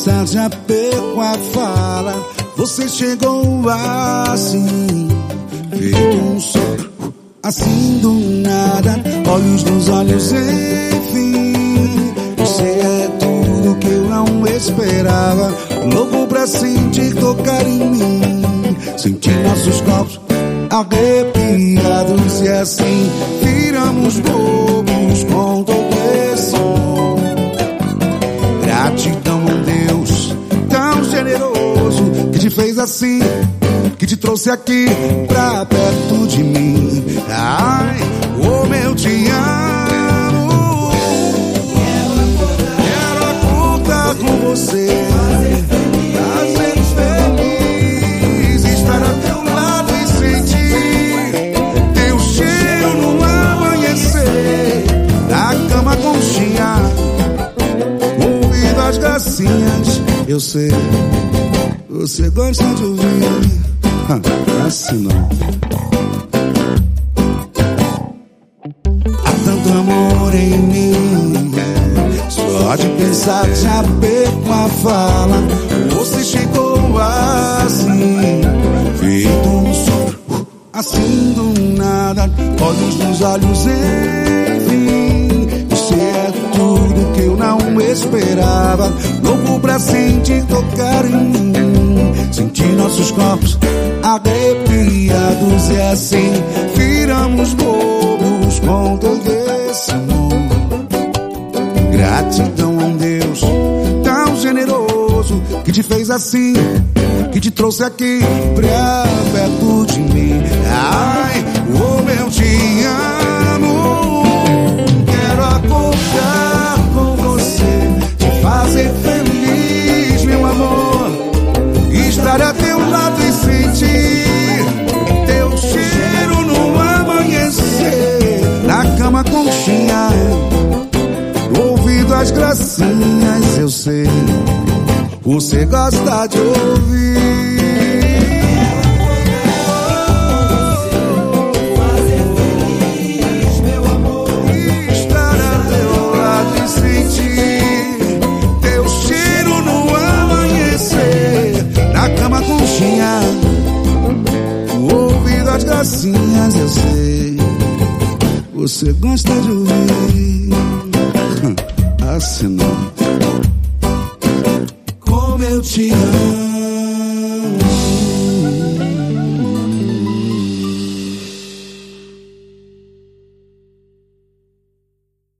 chapéu com a fala. Você chegou assim, feito um sopro, assim do nada. Olhos nos olhos, enfim. Você é tudo que eu não esperava. Louco pra sentir tocar em mim. Sentir nossos corpos arrepiados e assim viramos bobos com assim, que te trouxe aqui pra perto de mim. Ai, como eu te amo. Quero acordar com você. Fazer feliz, estar a teu lado e sentir teu cheiro no amanhecer. Na cama conchinha, ouvindo as gracinhas. Eu sei, você gosta de ouvir. Ah, Assim não. Há tanto amor em mim. Só de pensar já perco a fala. Você chegou assim, feito um sopro, assim do nada. Olhos nos olhos, enfim. Não esperava. Louco pra sentir tocar em mim. Sentir nossos corpos arrepiados e assim viramos bobos com todo esse amor. Gratidão a um Deus tão generoso que te fez assim, que te trouxe aqui pra perto de mim. Ai, as gracinhas, eu sei. Você gosta de ouvir. Ouvindo as gracinhas, eu sei. Você gosta de ouvir. Não. Como eu te amo.